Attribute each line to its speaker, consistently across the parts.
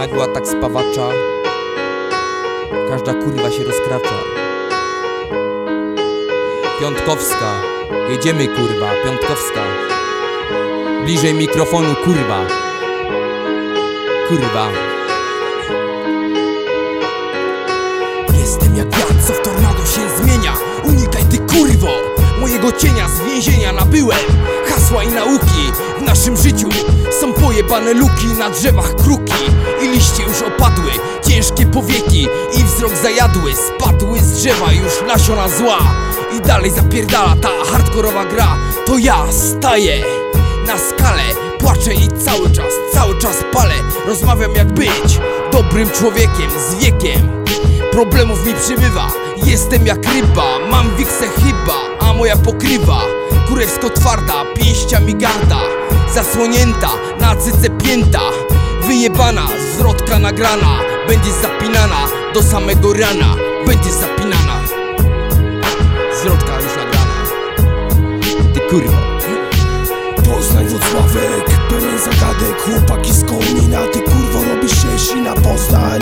Speaker 1: Nagły atak spawacza. Każda kurwa się rozkracza. Piątkowska Jedziemy kurwa, Piątkowska. Bliżej mikrofonu kurwa. Kurwa.
Speaker 2: Jestem jak wiatr, co w tornado się zmienia. Unikaj ty kurwo Mojego cienia z więzienia nabyłem Hasła i nauki w naszym życiu pojebane luki na drzewach kruki I liście już opadły, ciężkie powieki I wzrok zajadły, spadły z drzewa już nasiona zła I dalej zapierdala ta hardkorowa gra. To ja staję na skalę Płaczę i cały czas, cały czas palę. Rozmawiam jak być dobrym człowiekiem z wiekiem. Problemów mi przybywa, jestem jak ryba Mam wiksę chyba, a moja pokrywa. Kurewsko twarda, pięściami garda Zasłonięta, na cyce pięta. Wyjebana, zwrotka nagrana Będzie zapinana, do samego rana Będzie zapinana. Zwrotka już nagrana.
Speaker 1: Ty kurwa.
Speaker 3: Poznań, Włocławek, pełen zagadek Chłopaki z Konina, ty kurwo robisz się sina Poznań,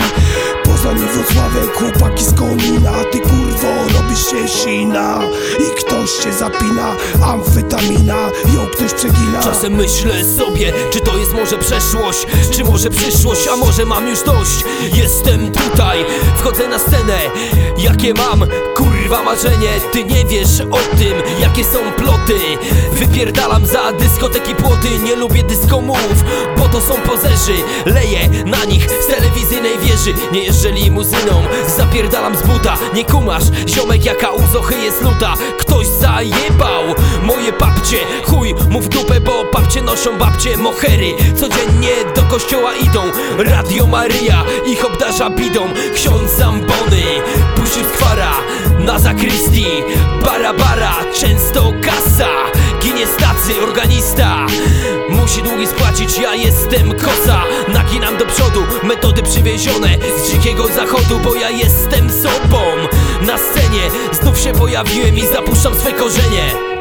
Speaker 3: Poznań i Włocławek Chłopaki z Konina, ty kurwo robisz się sina Ktoś cię zapina, amfetamina Ją ktoś przegina
Speaker 4: Czasem myślę sobie, czy to jest może przeszłość, czy może przyszłość, a może mam już dość. Jestem tutaj, wchodzę na scenę, jakie mam kurwa marzenie. Ty nie wiesz o tym, jakie są ploty. Wypierdalam za dyskoteki płoty, nie lubię dyskomów, bo to są pozerzy. Leję na nich z telewizyjnej wieży, nie jeżdżę limuzyną, zapierdalam z buta. Nie kumasz, ziomek jaka uzochy jest nuta. Ktoś zajebał moje babcie, chuj mu w dupę, bo babcie noszą babcie mohery. Codziennie do kościoła idą Radio Maryja ich obdarza bidą. Ksiądz Zambony puścił skwara na zakrystii Bara bara, często kasa Ginie stacy, organista Musi długi spłacić, ja jestem kosa. Naginam do przodu, metody przywiezione Z dzikiego zachodu, bo ja jestem sobą. Na scenie znów się pojawiłem i zapuszczam swe korzenie